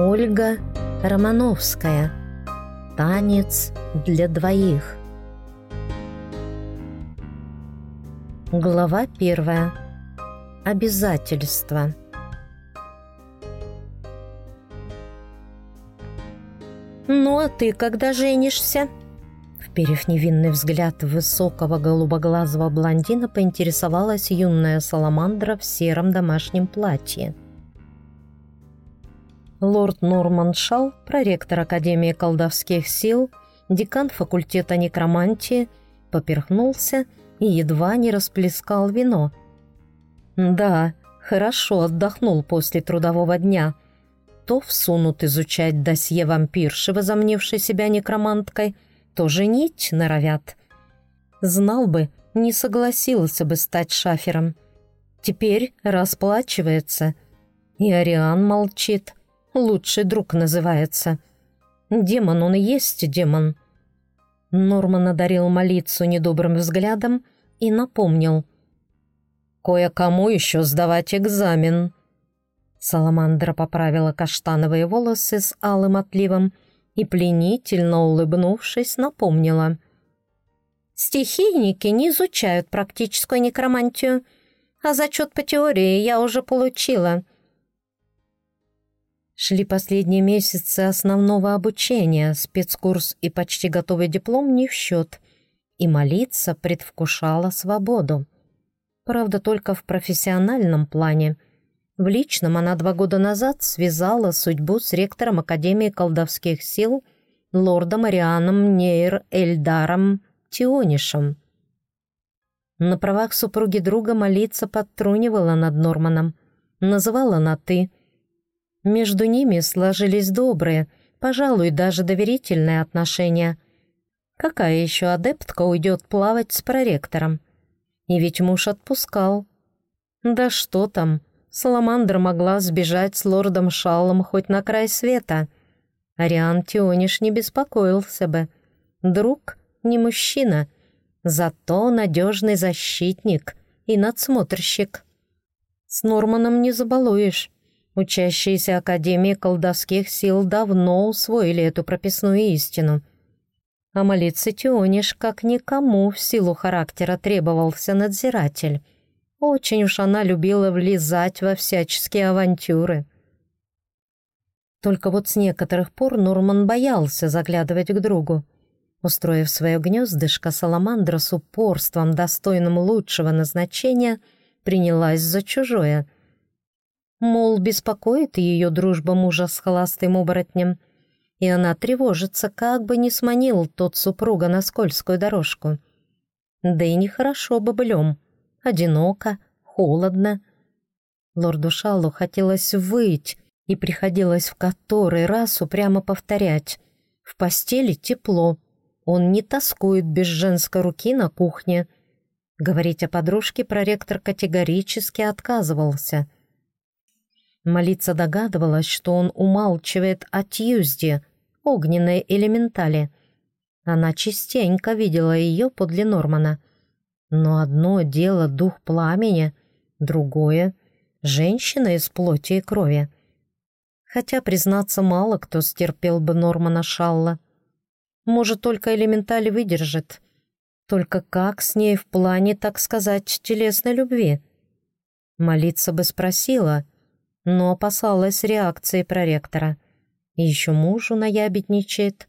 Ольга Романовская. Танец для двоих. Глава первая. Обязательства. «Ну а ты когда женишься?» Вперев невинный взгляд высокого голубоглазого блондина, поинтересовалась юная саламандра в сером домашнем платье. Лорд Норман Шал, проректор Академии колдовских сил, декан факультета некромантии, поперхнулся и едва не расплескал вино. «Да, хорошо отдохнул после трудового дня», то всунут изучать досье вампирши, возомнившей себя некроманткой – то женить норовят. Знал бы, не согласился бы стать шафером. Теперь расплачивается. И Ариан молчит. Лучший друг называется. Демон он и есть демон. Норман одарил молицу недобрым взглядом и напомнил. «Кое-кому еще сдавать экзамен». Саламандра поправила каштановые волосы с алым отливом и, пленительно улыбнувшись, напомнила. «Стихийники не изучают практическую некромантию, а зачет по теории я уже получила». Шли последние месяцы основного обучения, спецкурс и почти готовый диплом не в счет, и молиться предвкушала свободу. Правда, только в профессиональном плане – в личном она два года назад связала судьбу с ректором Академии колдовских сил лордом Арианом Нейр Эльдаром Тионишем. На правах супруги друга молиться подтрунивала над Норманом, называла на «ты». Между ними сложились добрые, пожалуй, даже доверительные отношения. Какая еще адептка уйдет плавать с проректором? И ведь муж отпускал. Да что там, Саламандра могла сбежать с лордом Шаллом хоть на край света. Ариан Тиониш не беспокоился бы. Друг не мужчина, зато надежный защитник и надсмотрщик. С Норманом не забалуешь. Учащиеся Академии колдовских сил давно усвоили эту прописную истину. А молиться Тиониш как никому в силу характера требовался надзиратель — очень уж она любила влезать во всяческие авантюры. Только вот с некоторых пор Нурман боялся заглядывать к другу. Устроив свое гнездышко, Саламандра с упорством, достойным лучшего назначения, принялась за чужое. Мол, беспокоит ее дружба мужа с холостым оборотнем, и она тревожится, как бы не сманил тот супруга на скользкую дорожку. Да и нехорошо бобылем — одиноко, холодно. Лорду Шаллу хотелось выть, и приходилось в который раз упрямо повторять. В постели тепло, он не тоскует без женской руки на кухне. Говорить о подружке проректор категорически отказывался. Молиться догадывалась, что он умалчивает о Тьюзде, огненной элементали. Она частенько видела ее подле Нормана — но одно дело дух пламени, другое — женщина из плоти и крови. Хотя, признаться, мало кто стерпел бы Нормана Шалла. Может, только элементаль выдержит. Только как с ней в плане, так сказать, телесной любви? Молиться бы спросила, но опасалась реакции проректора. Еще мужу наябедничает.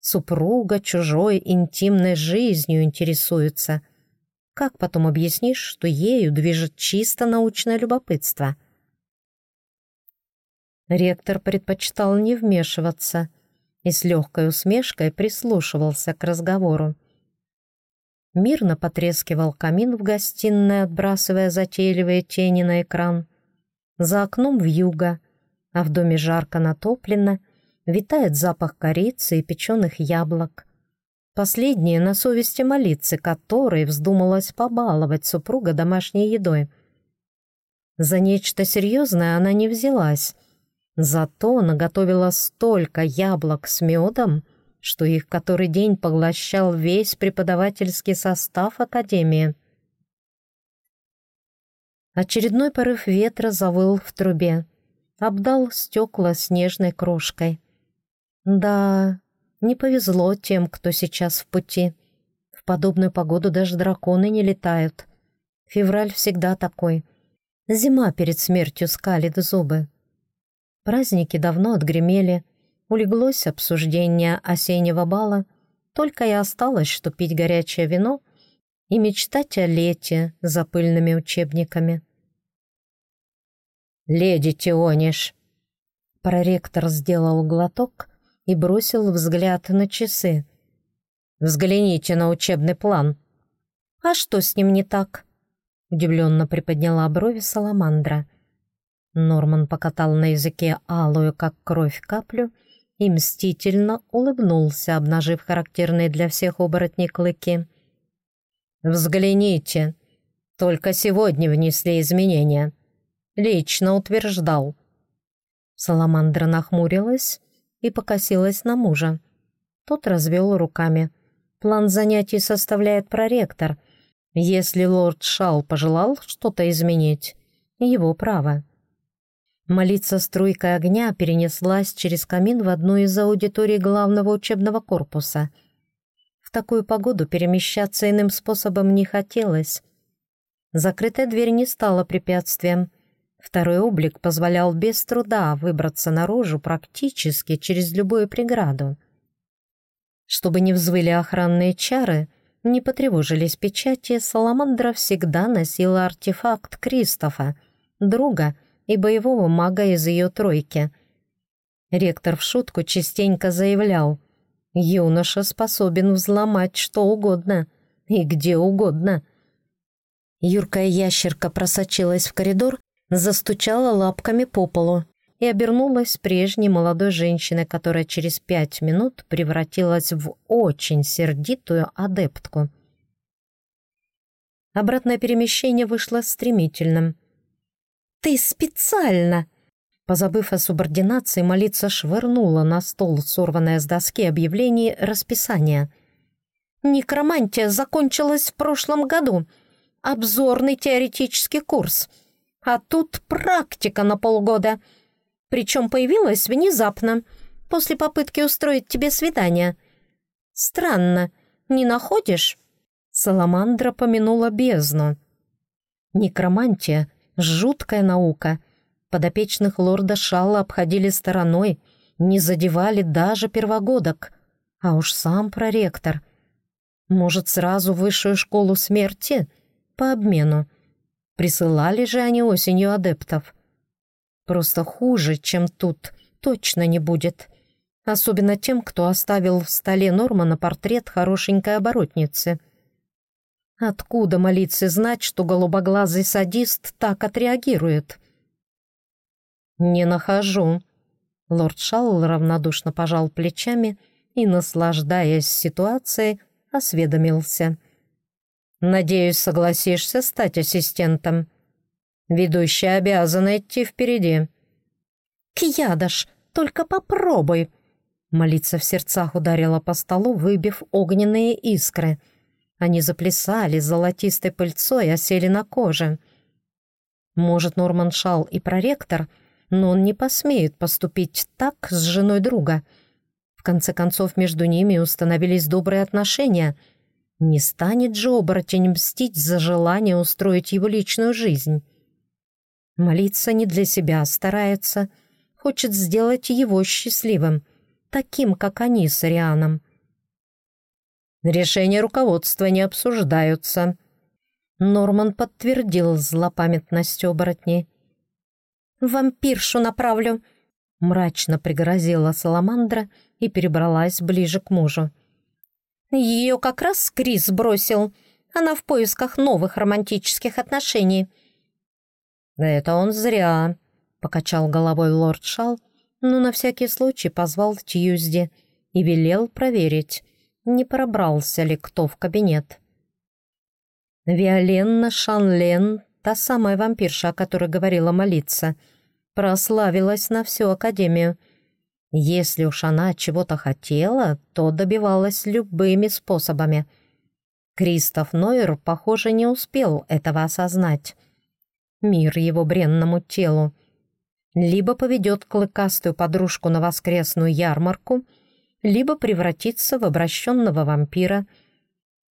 Супруга чужой интимной жизнью интересуется — как потом объяснишь, что ею движет чисто научное любопытство? Ректор предпочитал не вмешиваться и с легкой усмешкой прислушивался к разговору. Мирно потрескивал камин в гостиной, отбрасывая затейливые тени на экран. За окном вьюга, а в доме жарко натоплено, витает запах корицы и печеных яблок. Последнее на совести молиться, которой вздумалась побаловать супруга домашней едой. За нечто серьезное она не взялась. Зато наготовила столько яблок с медом, что их который день поглощал весь преподавательский состав Академии. Очередной порыв ветра завыл в трубе. обдал стекла снежной крошкой. Да, не повезло тем, кто сейчас в пути. В подобную погоду даже драконы не летают. Февраль всегда такой. Зима перед смертью скалит зубы. Праздники давно отгремели. Улеглось обсуждение осеннего бала. Только и осталось, что пить горячее вино и мечтать о лете за пыльными учебниками. «Леди Тиониш!» Проректор сделал глоток и бросил взгляд на часы. «Взгляните на учебный план». «А что с ним не так?» Удивленно приподняла брови Саламандра. Норман покатал на языке алую, как кровь, каплю и мстительно улыбнулся, обнажив характерные для всех оборотней клыки. «Взгляните, только сегодня внесли изменения. Лично утверждал». Саламандра нахмурилась и покосилась на мужа. Тот развел руками. План занятий составляет проректор. Если лорд Шал пожелал что-то изменить, его право. Молиться струйкой огня перенеслась через камин в одну из аудиторий главного учебного корпуса. В такую погоду перемещаться иным способом не хотелось. Закрытая дверь не стала препятствием. Второй облик позволял без труда выбраться наружу практически через любую преграду. Чтобы не взвыли охранные чары, не потревожились печати, Саламандра всегда носила артефакт Кристофа, друга и боевого мага из ее тройки. Ректор в шутку частенько заявлял, «Юноша способен взломать что угодно и где угодно». Юркая ящерка просочилась в коридор застучала лапками по полу и обернулась прежней молодой женщиной, которая через пять минут превратилась в очень сердитую адептку. Обратное перемещение вышло стремительным. «Ты специально!» Позабыв о субординации, молиться швырнула на стол сорванное с доски объявлений расписание. «Некромантия закончилась в прошлом году. Обзорный теоретический курс — а тут практика на полгода. Причем появилась внезапно, после попытки устроить тебе свидание. Странно, не находишь?» Саламандра помянула бездну. Некромантия — жуткая наука. Подопечных лорда Шалла обходили стороной, не задевали даже первогодок. А уж сам проректор. Может, сразу высшую школу смерти? По обмену. Присылали же они осенью адептов. Просто хуже, чем тут, точно не будет. Особенно тем, кто оставил в столе Нормана портрет хорошенькой оборотницы. Откуда молиться знать, что голубоглазый садист так отреагирует? «Не нахожу». Лорд Шалл равнодушно пожал плечами и, наслаждаясь ситуацией, осведомился. Надеюсь, согласишься стать ассистентом. Ведущая обязана идти впереди». «Кьядаш, только попробуй!» Молиться в сердцах ударила по столу, выбив огненные искры. Они заплясали золотистой пыльцой, осели на коже. Может, Норман Шал и проректор, но он не посмеет поступить так с женой друга. В конце концов, между ними установились добрые отношения — не станет же оборотень мстить за желание устроить его личную жизнь. Молиться не для себя старается, хочет сделать его счастливым, таким, как они с Арианом. Решения руководства не обсуждаются. Норман подтвердил злопамятность оборотней. «Вампиршу направлю», — мрачно пригрозила Саламандра и перебралась ближе к мужу. Ее как раз Крис бросил. Она в поисках новых романтических отношений». «Это он зря», — покачал головой лорд Шал, но на всякий случай позвал Тьюзди и велел проверить, не пробрался ли кто в кабинет. Виоленна Шанлен, та самая вампирша, о которой говорила молиться, прославилась на всю Академию — если уж она чего-то хотела, то добивалась любыми способами. Кристоф Нойер, похоже, не успел этого осознать. Мир его бренному телу. либо поведет клыкастую подружку на воскресную ярмарку, либо превратится в обращенного вампира.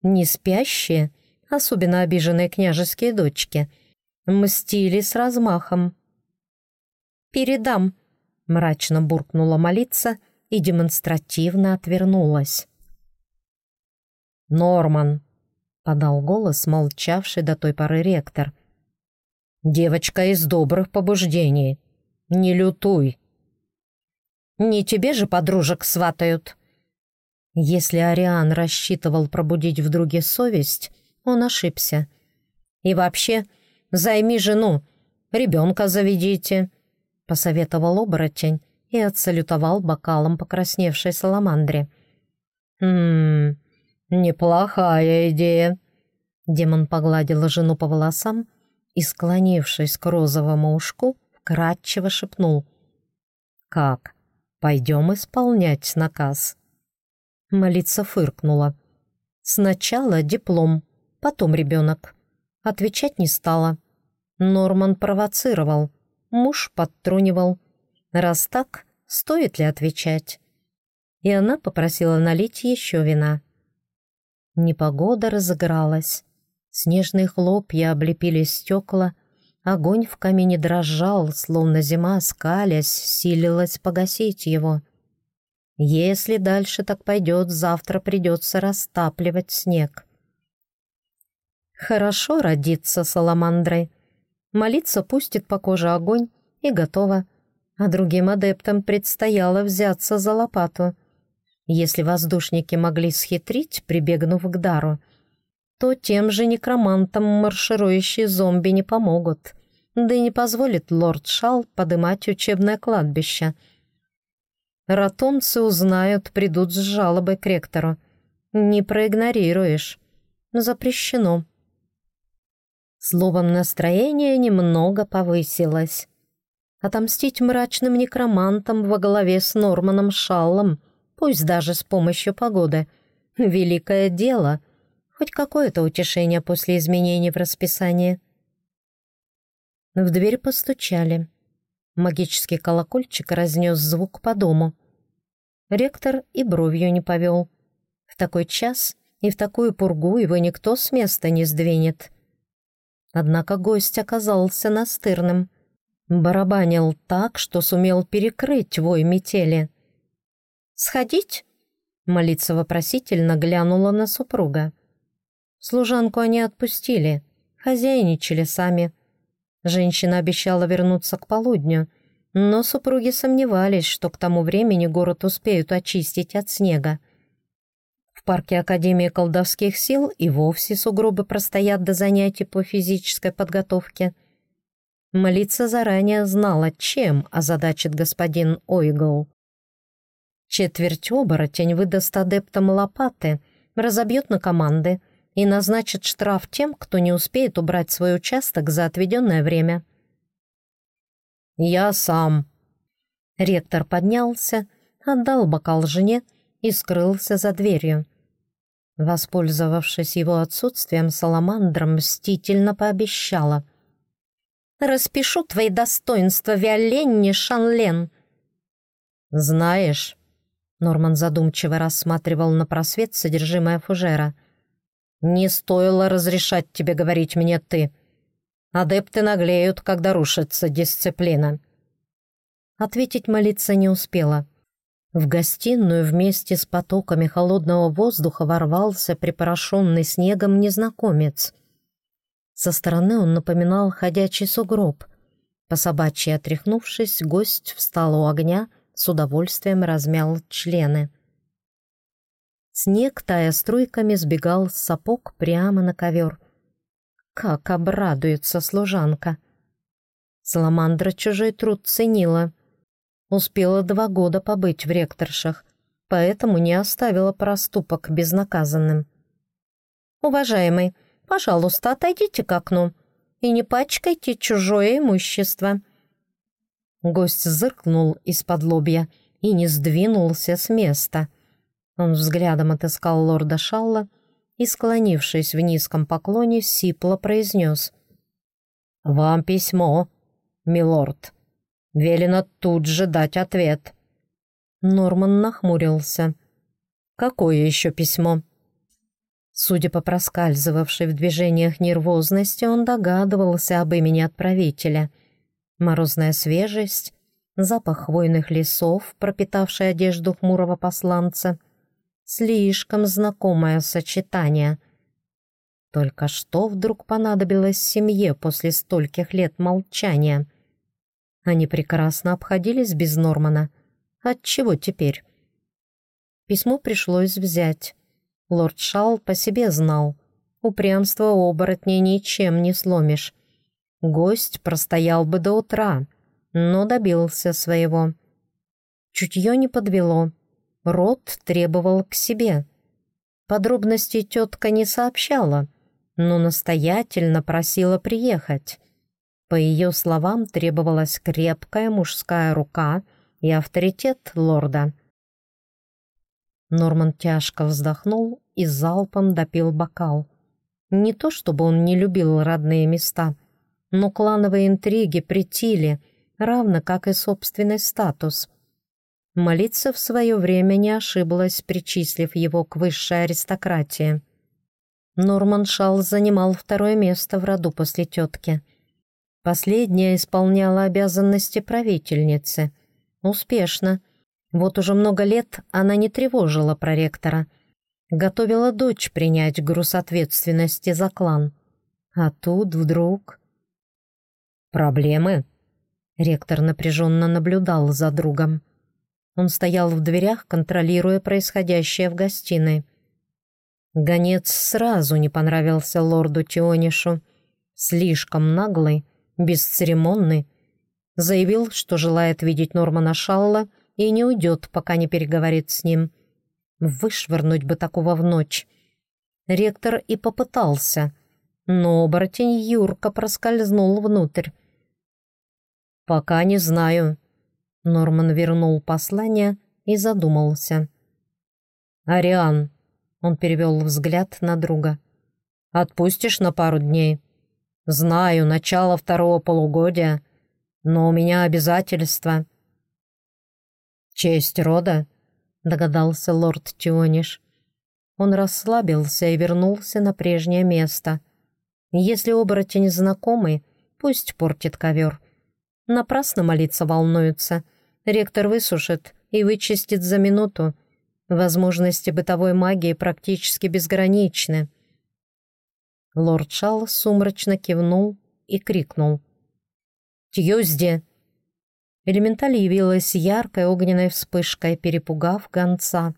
Не спящие, особенно обиженные княжеские дочки, мстили с размахом. «Передам», — мрачно буркнула молиться и демонстративно отвернулась. «Норман», — подал голос молчавший до той поры ректор. «Девочка из добрых побуждений. Не лютуй». «Не тебе же подружек сватают». Если Ариан рассчитывал пробудить в друге совесть, он ошибся. «И вообще, займи жену, ребенка заведите», — посоветовал оборотень и отсалютовал бокалом покрасневшей саламандре. «Ммм, неплохая идея», — демон погладил жену по волосам и, склонившись к розовому ушку, вкратчиво шепнул. «Как? Пойдем исполнять наказ». Молиться фыркнула. «Сначала диплом, потом ребенок». Отвечать не стала. Норман провоцировал, муж подтрунивал. Раз так, стоит ли отвечать? И она попросила налить еще вина. Непогода разыгралась. Снежные хлопья облепили стекла, огонь в камине дрожал, словно зима, скалясь, силилась погасить его. Если дальше так пойдет, завтра придется растапливать снег. Хорошо родиться саламандрой. Молиться пустит по коже огонь, и готово а другим адептам предстояло взяться за лопату. Если воздушники могли схитрить, прибегнув к дару, то тем же некромантам марширующие зомби не помогут, да и не позволит лорд Шал подымать учебное кладбище. Ратонцы узнают, придут с жалобой к ректору. Не проигнорируешь. Запрещено. Словом, настроение немного повысилось отомстить мрачным некромантам во главе с Норманом Шаллом, пусть даже с помощью погоды. Великое дело. Хоть какое-то утешение после изменений в расписании. В дверь постучали. Магический колокольчик разнес звук по дому. Ректор и бровью не повел. В такой час и в такую пургу его никто с места не сдвинет. Однако гость оказался настырным — Барабанил так, что сумел перекрыть вой метели. «Сходить?» Молиться вопросительно глянула на супруга. Служанку они отпустили, хозяйничали сами. Женщина обещала вернуться к полудню, но супруги сомневались, что к тому времени город успеют очистить от снега. Парке Академии колдовских сил и вовсе сугробы простоят до занятий по физической подготовке — Молиться заранее знала, чем озадачит господин Ойгл. Четверть оборотень выдаст адептам лопаты, разобьет на команды и назначит штраф тем, кто не успеет убрать свой участок за отведенное время. «Я сам». Ректор поднялся, отдал бокал жене и скрылся за дверью. Воспользовавшись его отсутствием, Саламандра мстительно пообещала — Распишу твои достоинства, Виоленни Шанлен». «Знаешь...» Норман задумчиво рассматривал на просвет содержимое фужера. «Не стоило разрешать тебе говорить мне «ты». Адепты наглеют, когда рушится дисциплина». Ответить молиться не успела. В гостиную вместе с потоками холодного воздуха ворвался припорошенный снегом незнакомец — со стороны он напоминал ходячий сугроб. По собачьи отряхнувшись, гость встал у огня, с удовольствием размял члены. Снег, тая струйками, сбегал с сапог прямо на ковер. Как обрадуется служанка! Саламандра чужой труд ценила. Успела два года побыть в ректоршах, поэтому не оставила проступок безнаказанным. «Уважаемый, Пожалуйста, отойдите к окну и не пачкайте чужое имущество». Гость зыркнул из-под лобья и не сдвинулся с места. Он взглядом отыскал лорда Шалла и, склонившись в низком поклоне, сипло произнес. «Вам письмо, милорд. Велено тут же дать ответ». Норман нахмурился. «Какое еще письмо?» Судя по проскальзывавшей в движениях нервозности, он догадывался об имени отправителя. Морозная свежесть, запах хвойных лесов, пропитавший одежду хмурого посланца. Слишком знакомое сочетание. Только что вдруг понадобилось семье после стольких лет молчания? Они прекрасно обходились без Нормана. Отчего теперь? Письмо пришлось взять. Лорд Шал по себе знал. Упрямство оборотней ничем не сломишь. Гость простоял бы до утра, но добился своего. Чутье не подвело. Рот требовал к себе. Подробностей тетка не сообщала, но настоятельно просила приехать. По ее словам, требовалась крепкая мужская рука и авторитет лорда. Норман тяжко вздохнул и залпом допил бокал. Не то чтобы он не любил родные места, но клановые интриги притили, равно как и собственный статус. Молиться в свое время не ошиблась, причислив его к высшей аристократии. Норман Шал занимал второе место в роду после тетки. Последняя исполняла обязанности правительницы. Успешно — вот уже много лет она не тревожила проректора. Готовила дочь принять груз ответственности за клан. А тут вдруг... «Проблемы?» Ректор напряженно наблюдал за другом. Он стоял в дверях, контролируя происходящее в гостиной. Гонец сразу не понравился лорду Тионишу. Слишком наглый, бесцеремонный. Заявил, что желает видеть Нормана Шалла и не уйдет, пока не переговорит с ним. Вышвырнуть бы такого в ночь. Ректор и попытался, но оборотень Юрка проскользнул внутрь. «Пока не знаю». Норман вернул послание и задумался. «Ариан», — он перевел взгляд на друга, — «отпустишь на пару дней?» «Знаю, начало второго полугодия, но у меня обязательства». «Честь рода?» — догадался лорд Тиониш. Он расслабился и вернулся на прежнее место. Если оборотень знакомый, пусть портит ковер. Напрасно молиться волнуются. Ректор высушит и вычистит за минуту. Возможности бытовой магии практически безграничны. Лорд Шал сумрачно кивнул и крикнул. «Тьюзди, Элементаль явилась яркой огненной вспышкой, перепугав гонца.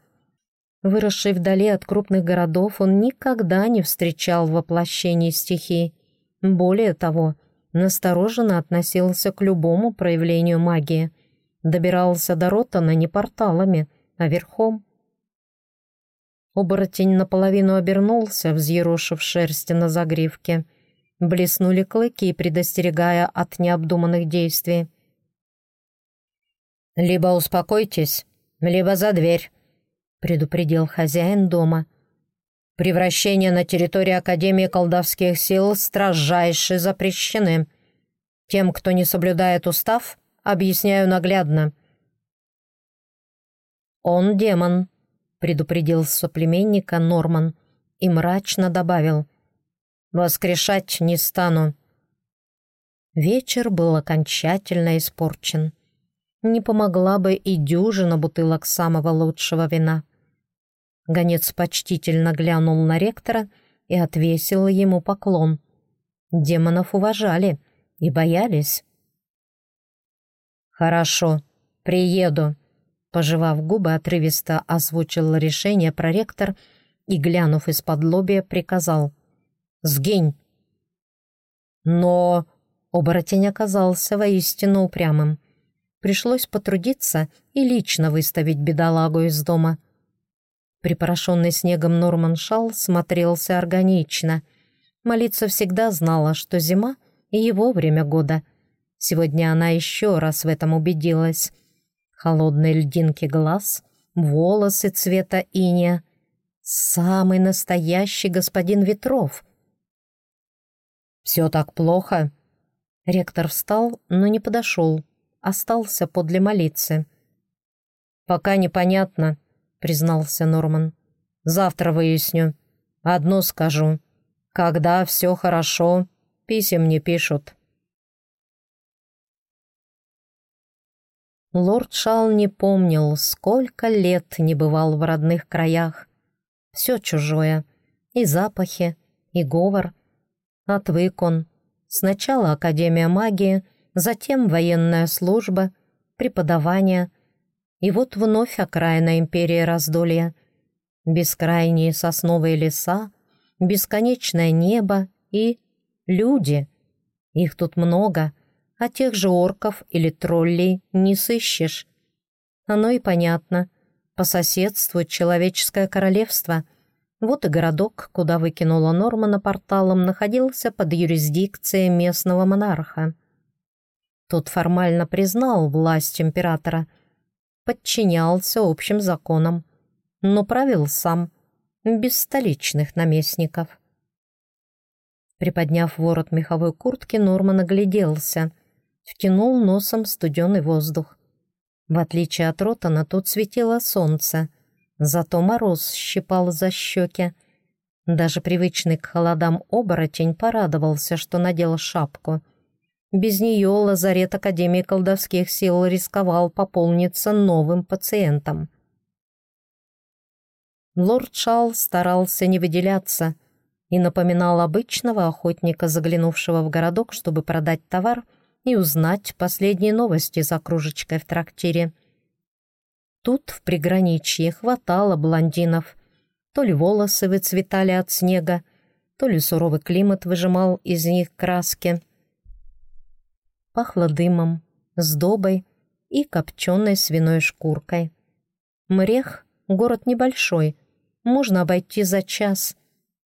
Выросший вдали от крупных городов, он никогда не встречал воплощений стихий. Более того, настороженно относился к любому проявлению магии. Добирался до Ротана не порталами, а верхом. Оборотень наполовину обернулся, взъерошив шерсти на загривке. Блеснули клыки, предостерегая от необдуманных действий. «Либо успокойтесь, либо за дверь», — предупредил хозяин дома. «Превращения на территории Академии колдовских сил строжайше запрещены. Тем, кто не соблюдает устав, объясняю наглядно». «Он демон», — предупредил соплеменника Норман и мрачно добавил. «Воскрешать не стану». Вечер был окончательно испорчен не помогла бы и дюжина бутылок самого лучшего вина. Гонец почтительно глянул на ректора и отвесил ему поклон. Демонов уважали и боялись. «Хорошо, приеду», — пожевав губы, отрывисто озвучил решение проректор и, глянув из-под лобия, приказал. «Сгинь!» Но оборотень оказался воистину упрямым. Пришлось потрудиться и лично выставить бедолагу из дома. Припорошенный снегом Норман Шал смотрелся органично. Молиться всегда знала, что зима и его время года. Сегодня она еще раз в этом убедилась. Холодные льдинки глаз, волосы цвета иния. Самый настоящий господин Ветров. «Все так плохо?» Ректор встал, но не подошел остался подле молиться. «Пока непонятно», — признался Норман. «Завтра выясню. Одно скажу. Когда все хорошо, писем не пишут». Лорд Шал не помнил, сколько лет не бывал в родных краях. Все чужое. И запахи, и говор. Отвык он. Сначала Академия магии, затем военная служба, преподавание. И вот вновь окраина империи раздолья. Бескрайние сосновые леса, бесконечное небо и люди. Их тут много — а тех же орков или троллей не сыщешь. Оно и понятно. По соседству человеческое королевство. Вот и городок, куда выкинула Нормана порталом, находился под юрисдикцией местного монарха. Тот формально признал власть императора, подчинялся общим законам, но правил сам, без столичных наместников. Приподняв ворот меховой куртки, Норман огляделся втянул носом студеный воздух. В отличие от Ротана, тут светило солнце, зато мороз щипал за щеки. Даже привычный к холодам оборотень порадовался, что надел шапку. Без нее лазарет Академии колдовских сил рисковал пополниться новым пациентом. Лорд Шал старался не выделяться и напоминал обычного охотника, заглянувшего в городок, чтобы продать товар — и узнать последние новости за кружечкой в трактире. Тут в приграничье хватало блондинов. То ли волосы выцветали от снега, то ли суровый климат выжимал из них краски. Пахло дымом, сдобой и копченой свиной шкуркой. Мрех — город небольшой, можно обойти за час.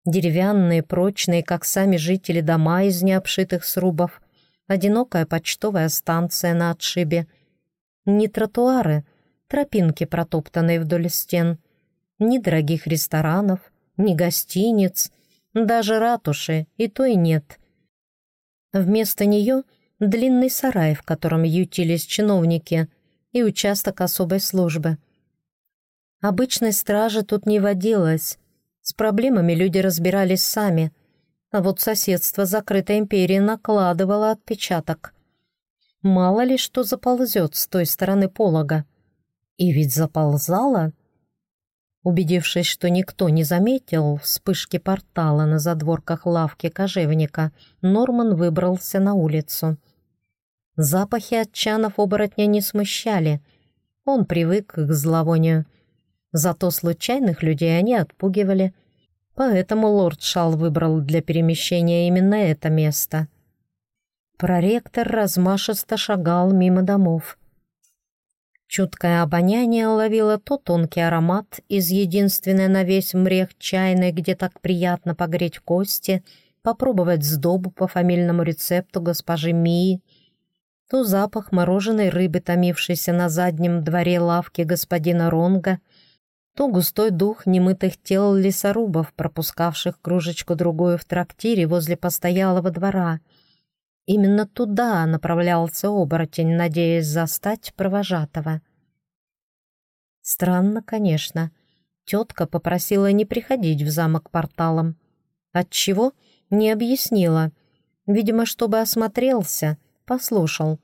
Деревянные, прочные, как сами жители дома из необшитых срубов — одинокая почтовая станция на отшибе. Ни тротуары, тропинки, протоптанные вдоль стен, ни дорогих ресторанов, ни гостиниц, даже ратуши, и то и нет. Вместо нее длинный сарай, в котором ютились чиновники, и участок особой службы. Обычной стражи тут не водилось. С проблемами люди разбирались сами — а вот соседство закрытой империи накладывало отпечаток. Мало ли что заползет с той стороны полога. И ведь заползало. Убедившись, что никто не заметил вспышки портала на задворках лавки кожевника, Норман выбрался на улицу. Запахи от чанов оборотня не смущали. Он привык к зловонию. Зато случайных людей они отпугивали — Поэтому лорд Шал выбрал для перемещения именно это место. Проректор размашисто шагал мимо домов. Чуткое обоняние ловило то тонкий аромат из единственной на весь мрех чайной, где так приятно погреть кости, попробовать сдобу по фамильному рецепту госпожи Мии, то запах мороженой рыбы, томившейся на заднем дворе лавки господина Ронга — то густой дух немытых тел лесорубов, пропускавших кружечку-другую в трактире возле постоялого двора. Именно туда направлялся оборотень, надеясь застать провожатого. Странно, конечно. Тетка попросила не приходить в замок порталом. Отчего? Не объяснила. Видимо, чтобы осмотрелся, послушал.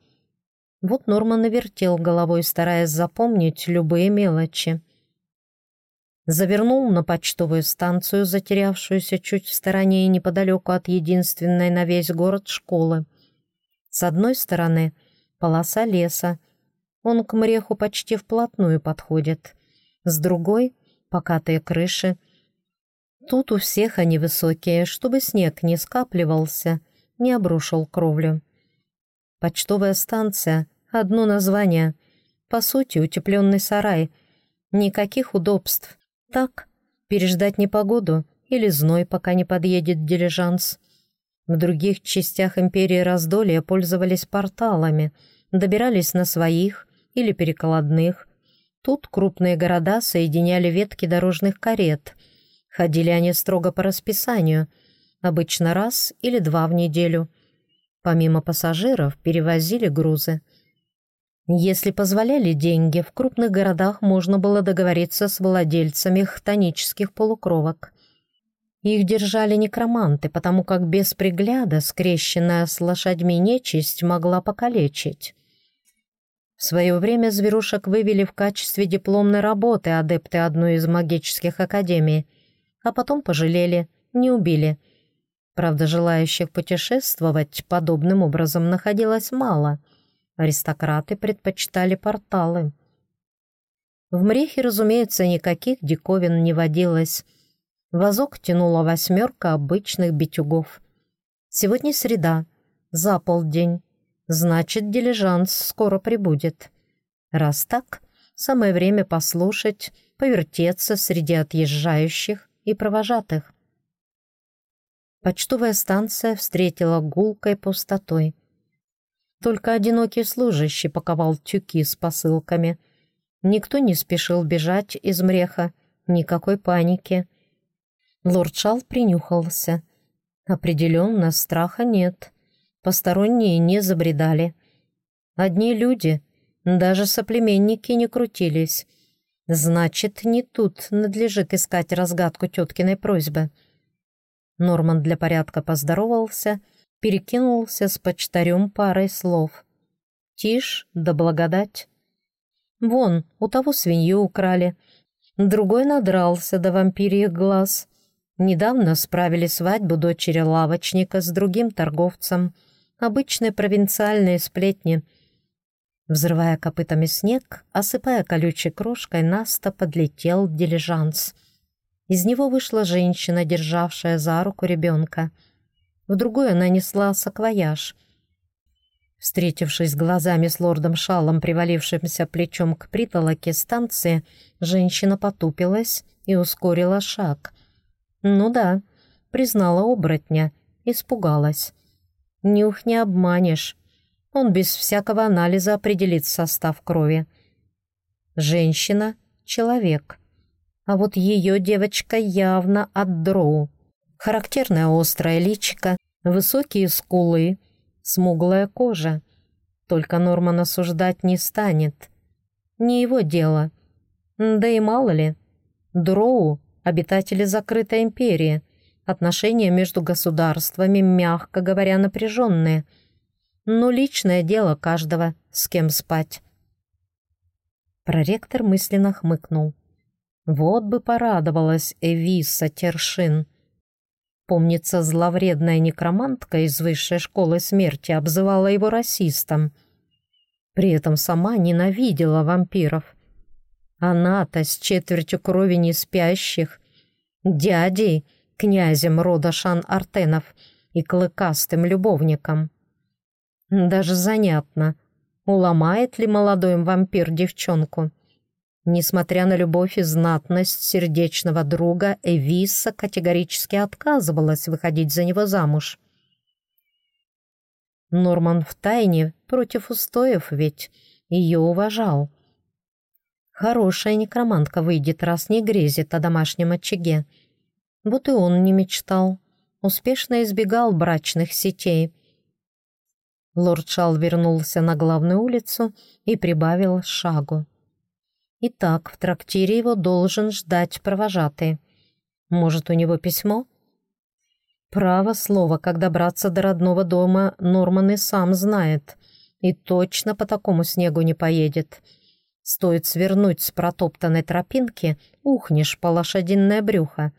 Вот Норман навертел головой, стараясь запомнить любые мелочи завернул на почтовую станцию, затерявшуюся чуть в стороне и неподалеку от единственной на весь город школы. С одной стороны полоса леса, он к мреху почти вплотную подходит, с другой — покатые крыши. Тут у всех они высокие, чтобы снег не скапливался, не обрушил кровлю. Почтовая станция — одно название, по сути утепленный сарай, никаких удобств, так, переждать непогоду или зной, пока не подъедет дилижанс. В других частях империи раздолья пользовались порталами, добирались на своих или перекладных. Тут крупные города соединяли ветки дорожных карет. Ходили они строго по расписанию, обычно раз или два в неделю. Помимо пассажиров перевозили грузы. Если позволяли деньги, в крупных городах можно было договориться с владельцами хтонических полукровок. Их держали некроманты, потому как без пригляда скрещенная с лошадьми нечисть могла покалечить. В свое время зверушек вывели в качестве дипломной работы адепты одной из магических академий, а потом пожалели, не убили. Правда, желающих путешествовать подобным образом находилось мало. Аристократы предпочитали порталы. В Мрехе, разумеется, никаких диковин не водилось — Вазок тянула восьмерка обычных битюгов. Сегодня среда, за полдень. Значит, дилижанс скоро прибудет. Раз так, самое время послушать, повертеться среди отъезжающих и провожатых. Почтовая станция встретила гулкой пустотой. Только одинокий служащий паковал тюки с посылками. Никто не спешил бежать из мреха, никакой паники — Лорд Шал принюхался. Определенно, страха нет. Посторонние не забредали. Одни люди, даже соплеменники не крутились. Значит, не тут надлежит искать разгадку теткиной просьбы. Норман для порядка поздоровался, перекинулся с почтарем парой слов. «Тишь да благодать». «Вон, у того свинью украли». Другой надрался до вампирьих глаз. Недавно справили свадьбу дочери лавочника с другим торговцем. Обычные провинциальные сплетни. Взрывая копытами снег, осыпая колючей крошкой, Наста подлетел дилижанс. Из него вышла женщина, державшая за руку ребенка. В другой она несла саквояж. Встретившись глазами с лордом Шалом, привалившимся плечом к притолоке станции, женщина потупилась и ускорила шаг — ну да, признала оборотня, испугалась. Нюх не обманешь. Он без всякого анализа определит состав крови. Женщина — человек. А вот ее девочка явно от дроу. Характерная острая личика, высокие скулы, смуглая кожа. Только Норман осуждать не станет. Не его дело. Да и мало ли. Дроу обитатели закрытой империи. Отношения между государствами, мягко говоря, напряженные. Но личное дело каждого, с кем спать. Проректор мысленно хмыкнул. Вот бы порадовалась Эвиса Тершин. Помнится, зловредная некромантка из высшей школы смерти обзывала его расистом. При этом сама ненавидела вампиров. Она-то с четвертью крови не спящих, дядей, князем рода Шан-Артенов и клыкастым любовником. Даже занятно, уломает ли молодой вампир девчонку. Несмотря на любовь и знатность сердечного друга, Эвиса категорически отказывалась выходить за него замуж. Норман втайне против устоев ведь ее уважал. Хорошая некромантка выйдет, раз не грезит о домашнем очаге. Вот и он не мечтал. Успешно избегал брачных сетей. Лорд Шал вернулся на главную улицу и прибавил шагу. Итак, в трактире его должен ждать провожатый. Может, у него письмо? Право слово, как добраться до родного дома, Норман и сам знает. И точно по такому снегу не поедет. Стоит свернуть с протоптанной тропинки, ухнешь по лошадиное брюхо.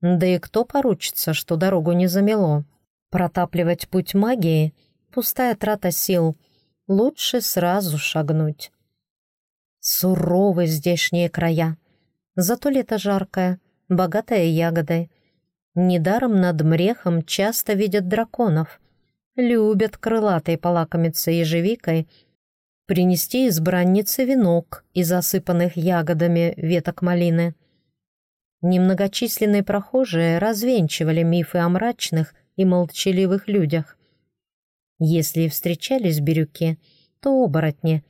Да и кто поручится, что дорогу не замело? Протапливать путь магии — пустая трата сил. Лучше сразу шагнуть. Суровы здешние края. Зато лето жаркое, богатое ягодой. Недаром над мрехом часто видят драконов. Любят крылатые полакомиться ежевикой — принести избраннице венок из засыпанных ягодами веток малины. Немногочисленные прохожие развенчивали мифы о мрачных и молчаливых людях. Если встречались бирюки, то оборотни.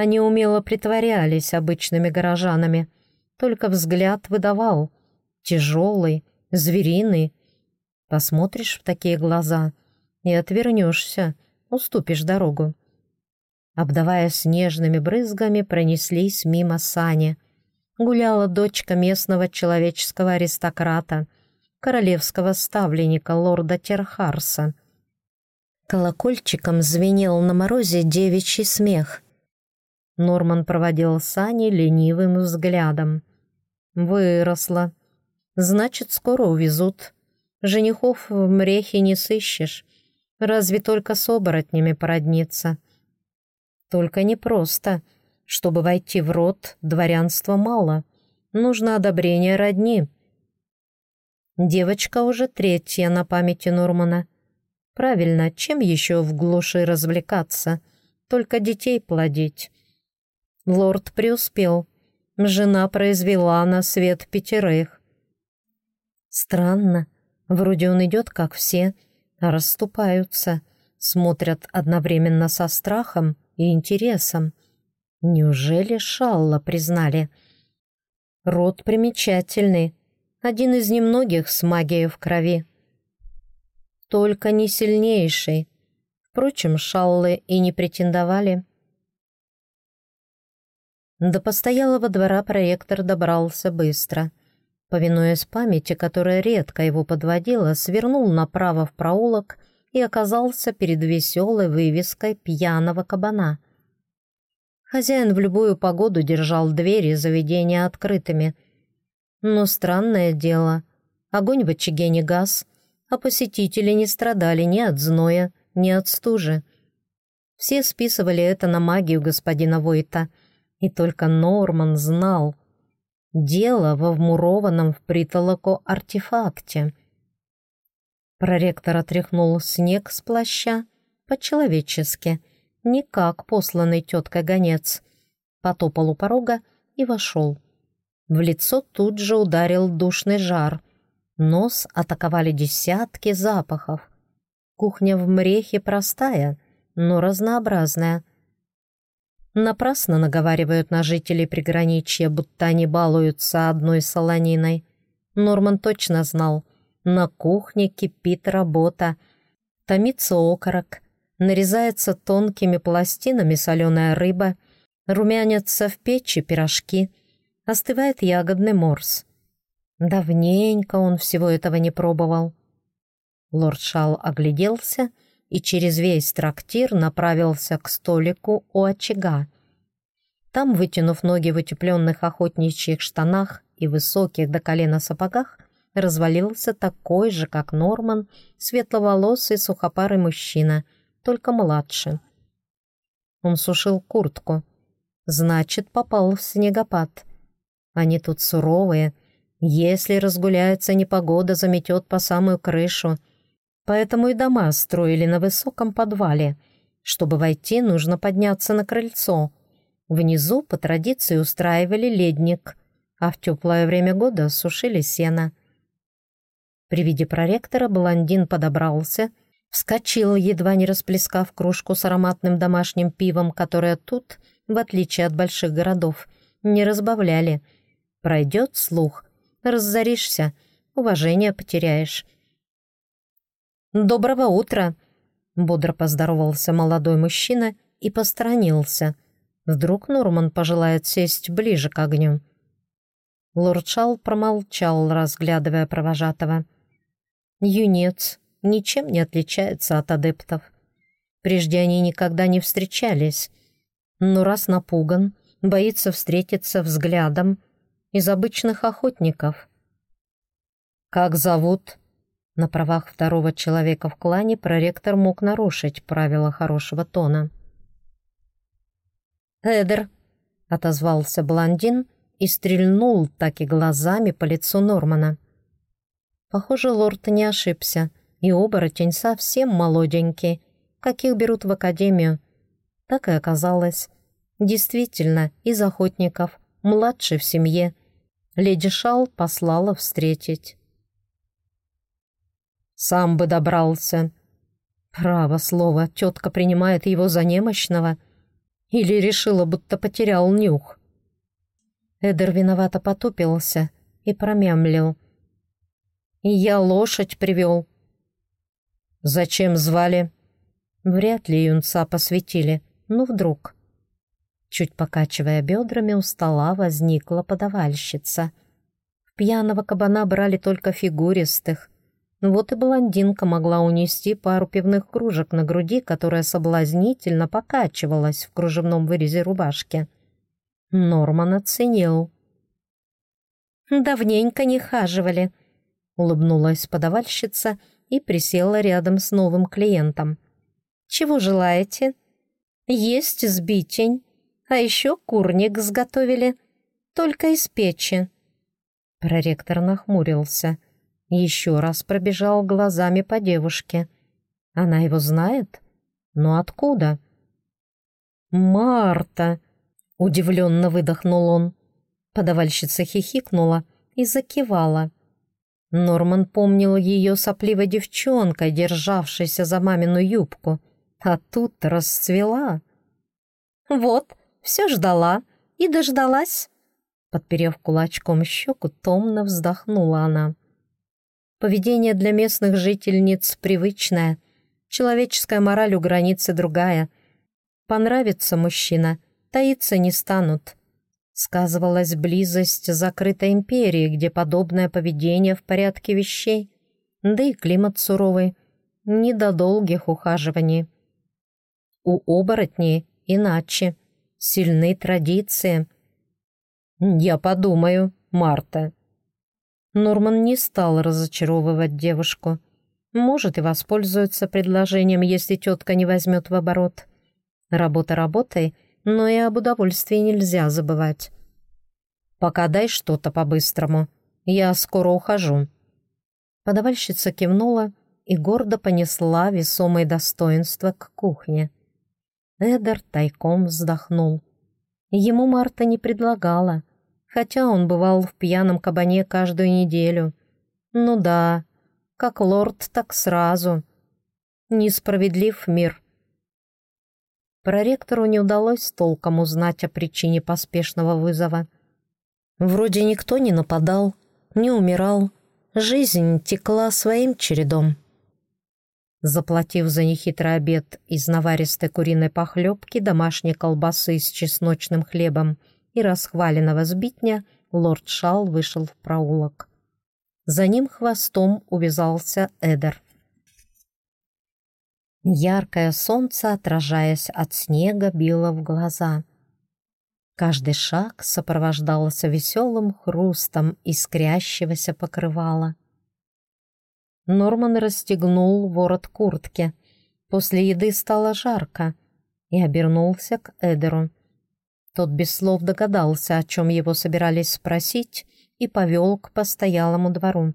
Они умело притворялись обычными горожанами, только взгляд выдавал. Тяжелый, звериный. Посмотришь в такие глаза и отвернешься, уступишь дорогу. Обдавая снежными брызгами, пронеслись мимо сани. Гуляла дочка местного человеческого аристократа, королевского ставленника лорда Терхарса. Колокольчиком звенел на морозе девичий смех. Норман проводил сани ленивым взглядом. «Выросла. Значит, скоро увезут. Женихов в мрехе не сыщешь. Разве только с оборотнями породниться». Только непросто. Чтобы войти в род, дворянства мало. Нужно одобрение родни. Девочка уже третья на памяти Нормана. Правильно, чем еще в глуши развлекаться? Только детей плодить. Лорд преуспел. Жена произвела на свет пятерых. Странно. Вроде он идет, как все, расступаются, смотрят одновременно со страхом и интересом. Неужели Шалла признали? Род примечательный, один из немногих с магией в крови. Только не сильнейший. Впрочем, Шаллы и не претендовали. До постоялого двора проектор добрался быстро. Повинуясь памяти, которая редко его подводила, свернул направо в проулок и оказался перед веселой вывеской пьяного кабана. Хозяин в любую погоду держал двери заведения открытыми. Но странное дело, огонь в очаге не газ, а посетители не страдали ни от зноя, ни от стужи. Все списывали это на магию господина Войта, и только Норман знал. Дело во вмурованном в притолоку артефакте — Проректор отряхнул снег с плаща по-человечески, не как посланный теткой гонец. Потопал у порога и вошел. В лицо тут же ударил душный жар. Нос атаковали десятки запахов. Кухня в мрехе простая, но разнообразная. Напрасно наговаривают на жителей приграничья, будто они балуются одной солониной. Норман точно знал, на кухне кипит работа. Томится окорок, нарезается тонкими пластинами соленая рыба, румянятся в печи пирожки, остывает ягодный морс. Давненько он всего этого не пробовал. Лорд Шал огляделся и через весь трактир направился к столику у очага. Там, вытянув ноги в утепленных охотничьих штанах и высоких до колена сапогах, развалился такой же, как Норман, светловолосый сухопарый мужчина, только младше. Он сушил куртку. Значит, попал в снегопад. Они тут суровые. Если разгуляется непогода, заметет по самую крышу. Поэтому и дома строили на высоком подвале. Чтобы войти, нужно подняться на крыльцо. Внизу по традиции устраивали ледник, а в теплое время года сушили сено. При виде проректора блондин подобрался, вскочил, едва не расплескав кружку с ароматным домашним пивом, которое тут, в отличие от больших городов, не разбавляли. Пройдет слух, разоришься, уважение потеряешь. «Доброго утра!» — бодро поздоровался молодой мужчина и посторонился. Вдруг Норман пожелает сесть ближе к огню. Лорд Шал промолчал, разглядывая провожатого. Юнец ничем не отличается от адептов. Прежде они никогда не встречались, но раз напуган, боится встретиться взглядом из обычных охотников. «Как зовут?» На правах второго человека в клане проректор мог нарушить правила хорошего тона. «Эдер», — отозвался блондин и стрельнул так и глазами по лицу Нормана. Похоже, лорд не ошибся, и оборотень совсем молоденький, каких берут в академию. Так и оказалось. Действительно, из охотников, младший в семье. Леди Шал послала встретить. «Сам бы добрался». Право слово, тетка принимает его за немощного. Или решила, будто потерял нюх. Эдер виновато потупился и промямлил. Я лошадь привел». «Зачем звали?» Вряд ли юнца посвятили. но вдруг... Чуть покачивая бедрами, у стола возникла подавальщица. В пьяного кабана брали только фигуристых. Вот и блондинка могла унести пару пивных кружек на груди, которая соблазнительно покачивалась в кружевном вырезе рубашки. Норман оценил. «Давненько не хаживали», — улыбнулась подавальщица и присела рядом с новым клиентом. «Чего желаете?» «Есть сбитень, а еще курник сготовили, только из печи». Проректор нахмурился, еще раз пробежал глазами по девушке. «Она его знает? Но откуда?» «Марта!» — удивленно выдохнул он. Подавальщица хихикнула и закивала. Норман помнил ее сопливой девчонкой, державшейся за мамину юбку, а тут расцвела. «Вот, все ждала и дождалась», — подперев кулачком щеку, томно вздохнула она. Поведение для местных жительниц привычное, человеческая мораль у границы другая. Понравится мужчина, таиться не станут — сказывалась близость закрытой империи, где подобное поведение в порядке вещей, да и климат суровый, не до долгих ухаживаний. У оборотней иначе, сильны традиции. «Я подумаю, Марта». Норман не стал разочаровывать девушку. Может, и воспользуется предложением, если тетка не возьмет в оборот. Работа работой — но и об удовольствии нельзя забывать. «Пока дай что-то по-быстрому. Я скоро ухожу». Подавальщица кивнула и гордо понесла весомые достоинства к кухне. Эдер тайком вздохнул. Ему Марта не предлагала, хотя он бывал в пьяном кабане каждую неделю. Ну да, как лорд, так сразу. Несправедлив мир — Проректору не удалось толком узнать о причине поспешного вызова. Вроде никто не нападал, не умирал. Жизнь текла своим чередом. Заплатив за нехитрый обед из наваристой куриной похлебки, домашней колбасы с чесночным хлебом и расхваленного сбитня, лорд Шал вышел в проулок. За ним хвостом увязался Эдер. Яркое солнце, отражаясь от снега, било в глаза. Каждый шаг сопровождался веселым хрустом искрящегося покрывала. Норман расстегнул ворот куртки. После еды стало жарко и обернулся к Эдеру. Тот без слов догадался, о чем его собирались спросить, и повел к постоялому двору.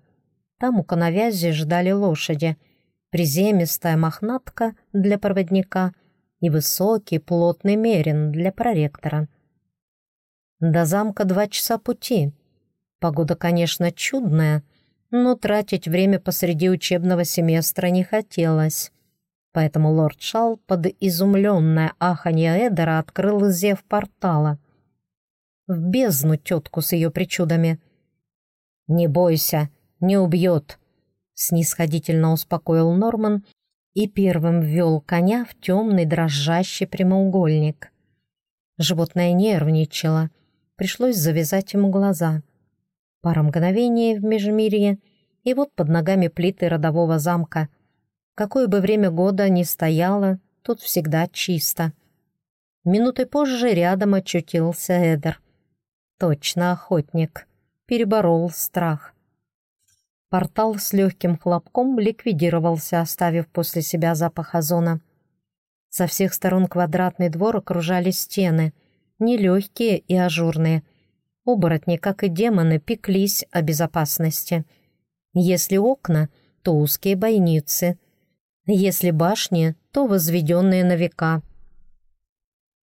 Там у коновязи ждали лошади — приземистая мохнатка для проводника и высокий плотный мерин для проректора. До замка два часа пути. Погода, конечно, чудная, но тратить время посреди учебного семестра не хотелось. Поэтому лорд Шал под изумленное аханье Эдера открыл зев портала. В бездну тетку с ее причудами. «Не бойся, не убьет», снисходительно успокоил Норман и первым ввел коня в темный дрожащий прямоугольник. Животное нервничало, пришлось завязать ему глаза. Пара мгновений в межмирье, и вот под ногами плиты родового замка. Какое бы время года ни стояло, тут всегда чисто. Минутой позже рядом очутился Эдер. Точно охотник. Переборол страх. Портал с легким хлопком ликвидировался, оставив после себя запах озона. Со всех сторон квадратный двор окружали стены, нелегкие и ажурные. Оборотни, как и демоны, пеклись о безопасности. Если окна, то узкие бойницы. Если башни, то возведенные на века.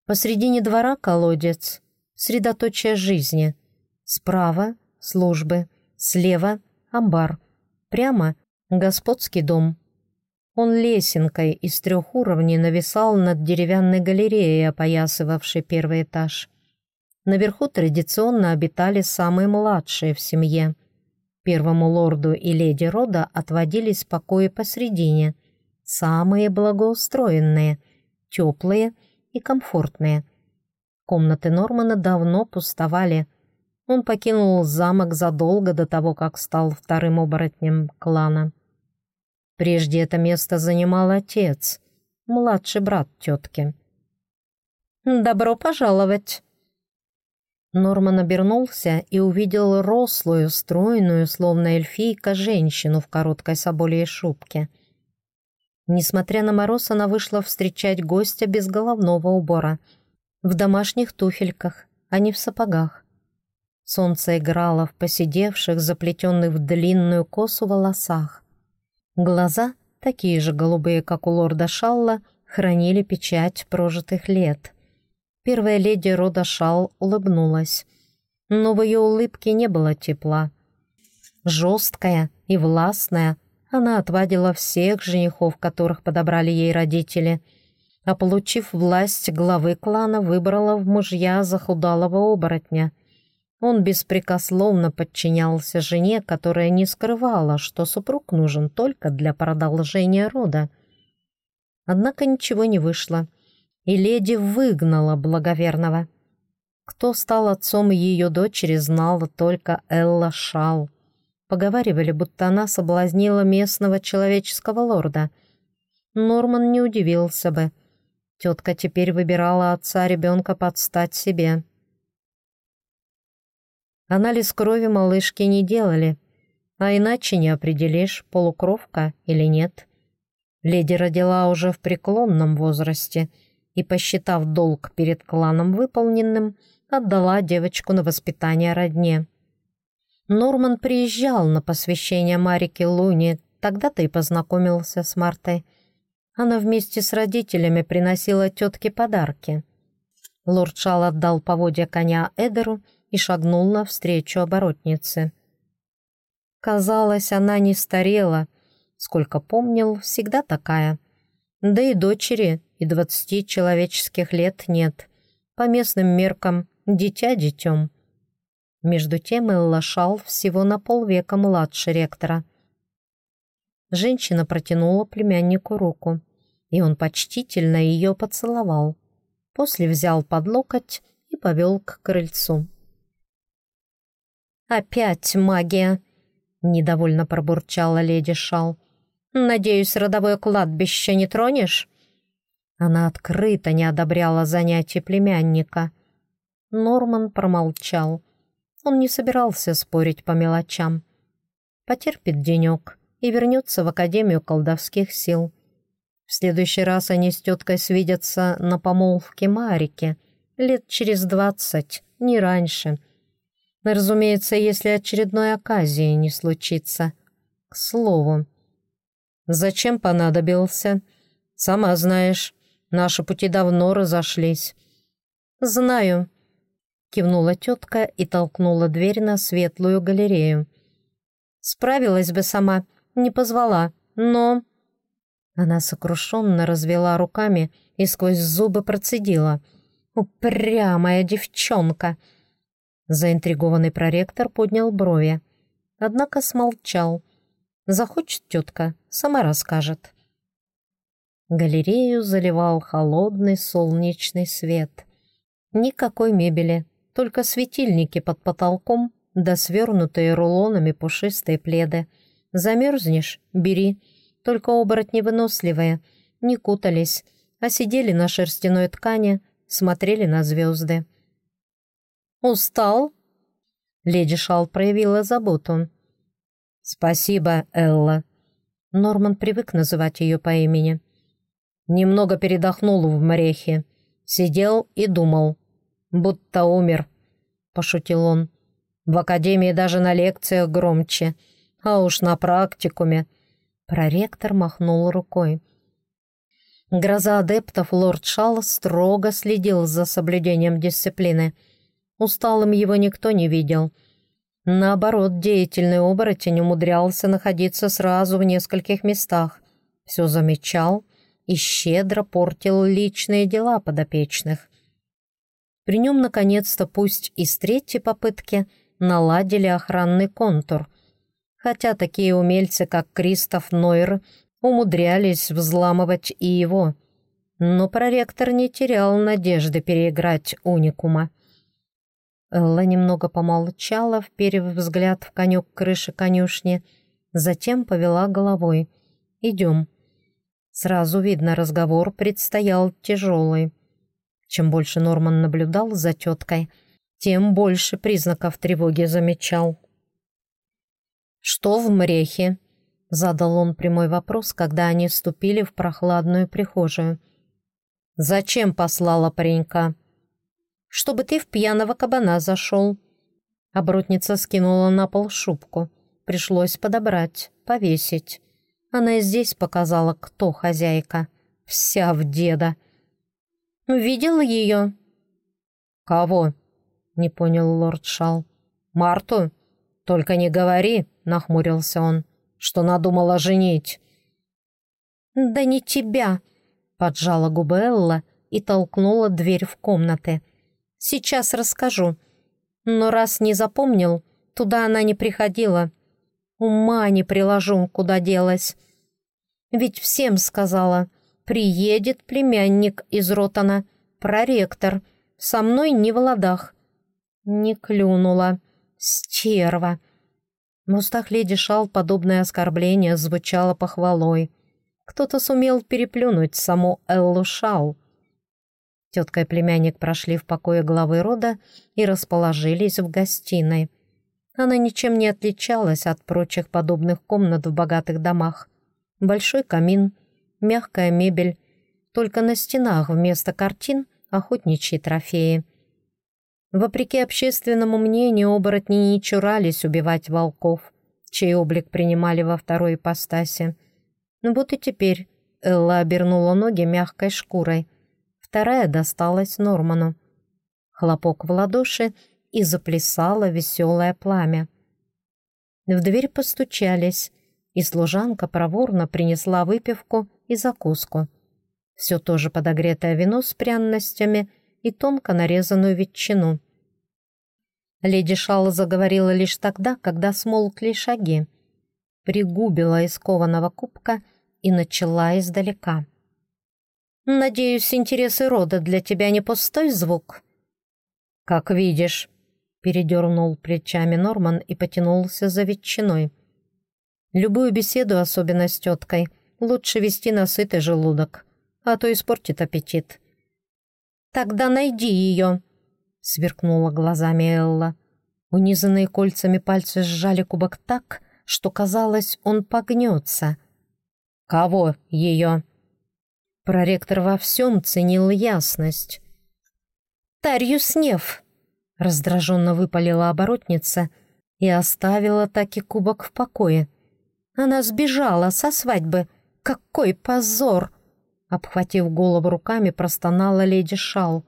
Посредине двора колодец, средоточие жизни. Справа — службы, слева — амбар. Прямо господский дом. Он лесенкой из трех уровней нависал над деревянной галереей, опоясывавшей первый этаж. Наверху традиционно обитали самые младшие в семье. Первому лорду и леди рода отводились покои посредине, самые благоустроенные, теплые и комфортные. Комнаты Нормана давно пустовали. Он покинул замок задолго до того, как стал вторым оборотнем клана. Прежде это место занимал отец, младший брат тетки. «Добро пожаловать!» Норман обернулся и увидел рослую, стройную, словно эльфийка, женщину в короткой соболей шубке. Несмотря на мороз, она вышла встречать гостя без головного убора, в домашних туфельках, а не в сапогах. Солнце играло в посидевших, заплетенных в длинную косу волосах. Глаза, такие же голубые, как у лорда Шалла, хранили печать прожитых лет. Первая леди рода Шал улыбнулась, но в ее улыбке не было тепла. Жесткая и властная, она отвадила всех женихов, которых подобрали ей родители, а получив власть главы клана, выбрала в мужья захудалого оборотня. Он беспрекословно подчинялся жене, которая не скрывала, что супруг нужен только для продолжения рода. Однако ничего не вышло, и леди выгнала благоверного. Кто стал отцом ее дочери, знала только Элла Шал. Поговаривали, будто она соблазнила местного человеческого лорда. Норман не удивился бы. Тетка теперь выбирала отца ребенка под стать себе. Анализ крови малышки не делали, а иначе не определишь, полукровка или нет. Леди родила уже в преклонном возрасте и, посчитав долг перед кланом выполненным, отдала девочку на воспитание родне. Норман приезжал на посвящение Марике Луни, тогда-то и познакомился с Мартой. Она вместе с родителями приносила тетке подарки. Лорд Шал отдал поводья коня Эдеру и шагнул навстречу оборотнице. Казалось, она не старела, сколько помнил, всегда такая. Да и дочери, и двадцати человеческих лет нет. По местным меркам, дитя детем. Между тем Элла Шал всего на полвека младше ректора. Женщина протянула племяннику руку, и он почтительно ее поцеловал. После взял под локоть и повел к крыльцу. «Опять магия!» — недовольно пробурчала леди Шал. «Надеюсь, родовое кладбище не тронешь?» Она открыто не одобряла занятия племянника. Норман промолчал. Он не собирался спорить по мелочам. Потерпит денек и вернется в Академию колдовских сил. В следующий раз они с теткой свидятся на помолвке Марики, лет через двадцать, не раньше. Разумеется, если очередной оказии не случится. К слову. «Зачем понадобился? Сама знаешь, наши пути давно разошлись». «Знаю», кивнула тетка и толкнула дверь на светлую галерею. Справилась бы сама, не позвала, но... Она сокрушенно развела руками и сквозь зубы процедила. «Упрямая девчонка!» Заинтригованный проректор поднял брови, однако смолчал. «Захочет тетка, сама расскажет». Галерею заливал холодный солнечный свет. Никакой мебели, только светильники под потолком да свернутые рулонами пушистые пледы. Замерзнешь — бери. Только оборотни выносливые, не кутались, а сидели на шерстяной ткани, смотрели на звезды. «Устал?» Леди Шал проявила заботу. «Спасибо, Элла». Норман привык называть ее по имени. Немного передохнул в мрехе. Сидел и думал будто умер», — пошутил он. «В академии даже на лекциях громче, а уж на практикуме». Проректор махнул рукой. Гроза адептов лорд Шал строго следил за соблюдением дисциплины. Усталым его никто не видел. Наоборот, деятельный оборотень умудрялся находиться сразу в нескольких местах. Все замечал и щедро портил личные дела подопечных. При нем, наконец-то, пусть и с третьей попытки, наладили охранный контур. Хотя такие умельцы, как Кристоф Нойер, умудрялись взламывать и его. но проректор не терял надежды переиграть уникума. Элла немного помолчала, вперев взгляд в конек крыши конюшни, затем повела головой. «Идем». Сразу видно, разговор предстоял тяжелый. Чем больше Норман наблюдал за теткой, тем больше признаков тревоги замечал. «Что в мрехе?» — задал он прямой вопрос, когда они вступили в прохладную прихожую. «Зачем послала паренька?» «Чтобы ты в пьяного кабана зашел». Оборотница скинула на пол шубку. Пришлось подобрать, повесить. Она и здесь показала, кто хозяйка. Вся в деда. «Видел ее?» «Кого?» — не понял лорд Шал. «Марту? Только не говори!» — нахмурился он. «Что надумала женить?» «Да не тебя!» — поджала губы Элла и толкнула дверь в комнаты. «Сейчас расскажу. Но раз не запомнил, туда она не приходила. Ума не приложу, куда делась. Ведь всем сказала, приедет племянник из Ротана, проректор, со мной не в ладах. Не клюнула. Стерва. В устах леди Шал подобное оскорбление звучало похвалой. Кто-то сумел переплюнуть саму Эллу Шал. Тетка и племянник прошли в покое главы рода и расположились в гостиной. Она ничем не отличалась от прочих подобных комнат в богатых домах. Большой камин, мягкая мебель, только на стенах вместо картин охотничьи трофеи. Вопреки общественному мнению, оборотни не чурались убивать волков, чей облик принимали во второй ипостаси. Ну вот и теперь Элла обернула ноги мягкой шкурой. Вторая досталась Норману. Хлопок в ладоши — и заплясало веселое пламя. В дверь постучались, и служанка проворно принесла выпивку и закуску. Все тоже подогретое вино с пряностями и тонко нарезанную ветчину. Леди Шала заговорила лишь тогда, когда смолкли шаги. Пригубила из кованого кубка и начала издалека. «Надеюсь, интересы рода для тебя не пустой звук?» «Как видишь», Передернул плечами Норман и потянулся за ветчиной. Любую беседу, особенно с теткой, лучше вести на сытый желудок, а то испортит аппетит. «Тогда найди ее!» — сверкнула глазами Элла. Унизанные кольцами пальцы сжали кубок так, что казалось, он погнется. «Кого ее?» Проректор во всем ценил ясность. «Тарью Снев!» Раздраженно выпалила оборотница и оставила таки кубок в покое. Она сбежала со свадьбы. Какой позор! Обхватив голову руками, простонала леди Шал.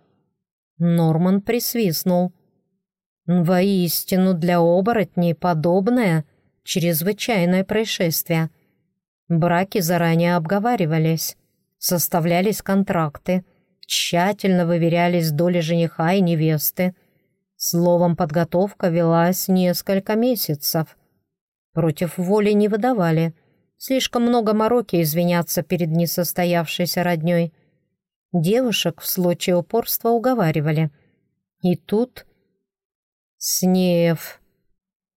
Норман присвистнул. Воистину для оборотней подобное — чрезвычайное происшествие. Браки заранее обговаривались, составлялись контракты, тщательно выверялись доли жениха и невесты — Словом, подготовка велась несколько месяцев. Против воли не выдавали. Слишком много мороки извиняться перед несостоявшейся роднёй. Девушек в случае упорства уговаривали. И тут... Снев.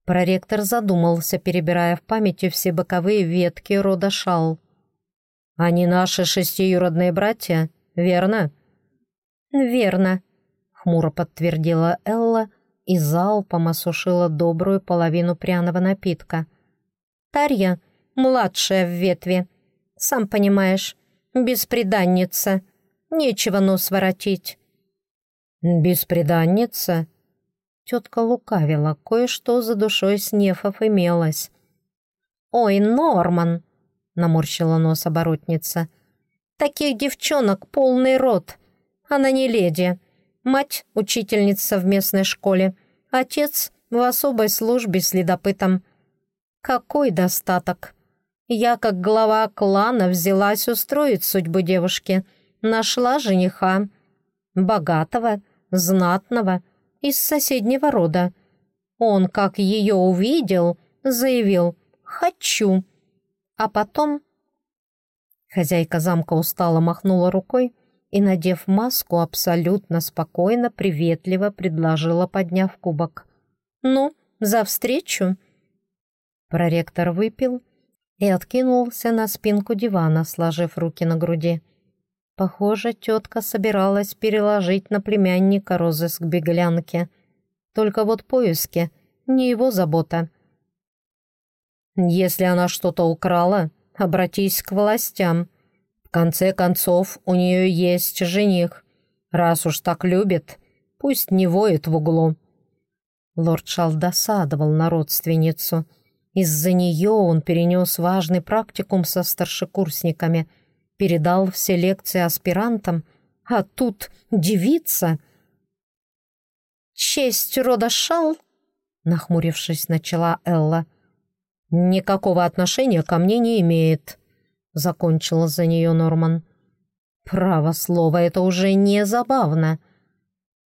Проректор задумался, перебирая в памяти все боковые ветки рода Шал. «Они наши шестиюродные братья, верно?» «Верно», хмуро подтвердила Элла и залпом осушила добрую половину пряного напитка. «Тарья — младшая в ветви. Сам понимаешь, бесприданница. Нечего нос воротить». «Бесприданница?» Тетка лукавила, кое-что за душой снефов имелось. «Ой, Норман!» — наморщила нос оборотница. «Таких девчонок полный рот. Она не леди. Мать — учительница в местной школе, отец — в особой службе следопытом. Какой достаток! Я, как глава клана, взялась устроить судьбу девушки. Нашла жениха. Богатого, знатного, из соседнего рода. Он, как ее увидел, заявил «хочу». А потом... Хозяйка замка устало махнула рукой, и, надев маску, абсолютно спокойно, приветливо предложила, подняв кубок. «Ну, за встречу!» Проректор выпил и откинулся на спинку дивана, сложив руки на груди. Похоже, тетка собиралась переложить на племянника розыск беглянки. Только вот поиски — не его забота. «Если она что-то украла, обратись к властям. В конце концов, у нее есть жених. Раз уж так любит, пусть не воет в углу». Лорд Шал досадовал на родственницу. Из-за нее он перенес важный практикум со старшекурсниками, передал все лекции аспирантам, а тут девица. «Честь рода Шал?» — нахмурившись, начала Элла. «Никакого отношения ко мне не имеет», — закончила за нее Норман. «Право слово, это уже не забавно.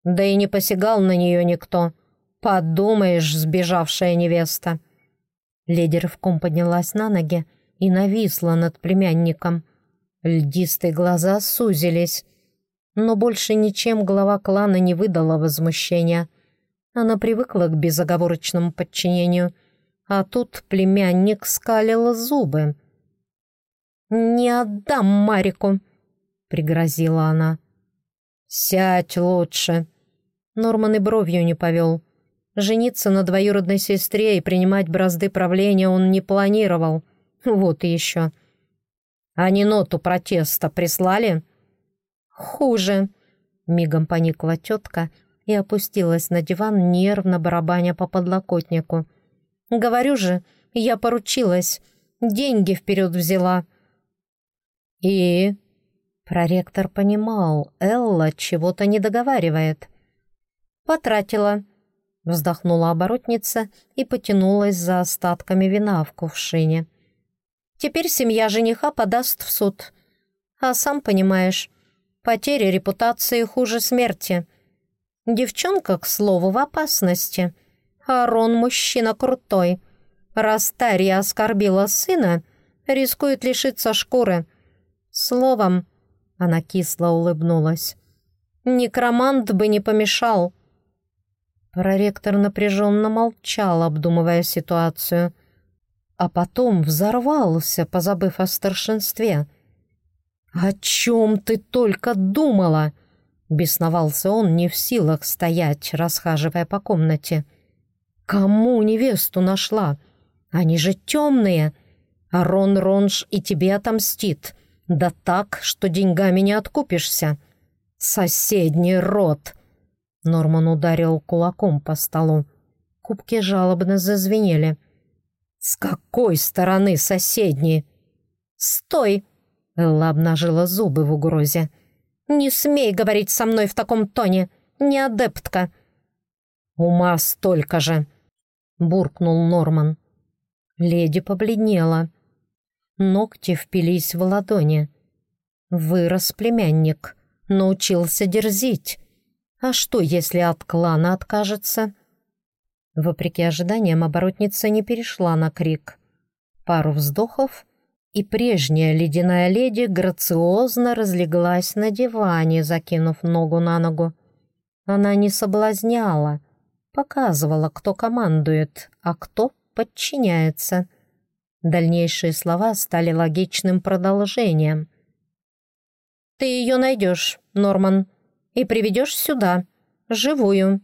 Да и не посягал на нее никто. Подумаешь, сбежавшая невеста». Леди рывком поднялась на ноги и нависла над племянником. Льдистые глаза сузились, но больше ничем глава клана не выдала возмущения. Она привыкла к безоговорочному подчинению — а тут племянник скалил зубы. «Не отдам Марику», — пригрозила она. «Сядь лучше». Норман и бровью не повел. Жениться на двоюродной сестре и принимать бразды правления он не планировал. Вот и еще. Они ноту протеста прислали? Хуже. Мигом поникла тетка и опустилась на диван, нервно барабаня по подлокотнику. Говорю же, я поручилась, деньги вперед взяла». «И?» Проректор понимал, Элла чего-то не договаривает. «Потратила», — вздохнула оборотница и потянулась за остатками вина в кувшине. «Теперь семья жениха подаст в суд. А сам понимаешь, потеря репутации хуже смерти. Девчонка, к слову, в опасности». Арон мужчина крутой. Раз Тарья оскорбила сына, рискует лишиться шкуры. Словом, она кисло улыбнулась. Некромант бы не помешал. Проректор напряженно молчал, обдумывая ситуацию, а потом взорвался, позабыв о старшинстве. «О чем ты только думала?» Бесновался он, не в силах стоять, расхаживая по комнате. Кому невесту нашла? Они же темные. А Рон Ронж и тебе отомстит. Да так, что деньгами не откупишься. Соседний род. Норман ударил кулаком по столу. Кубки жалобно зазвенели. «С какой стороны соседние?» «Стой!» Элла обнажила зубы в угрозе. «Не смей говорить со мной в таком тоне, не адептка!» «Ума столько же!» — буркнул Норман. Леди побледнела. Ногти впились в ладони. Вырос племянник, научился дерзить. А что, если от клана откажется? Вопреки ожиданиям, оборотница не перешла на крик. Пару вздохов, и прежняя ледяная леди грациозно разлеглась на диване, закинув ногу на ногу. Она не соблазняла, показывала, кто командует, а кто подчиняется. Дальнейшие слова стали логичным продолжением. «Ты ее найдешь, Норман, и приведешь сюда, живую.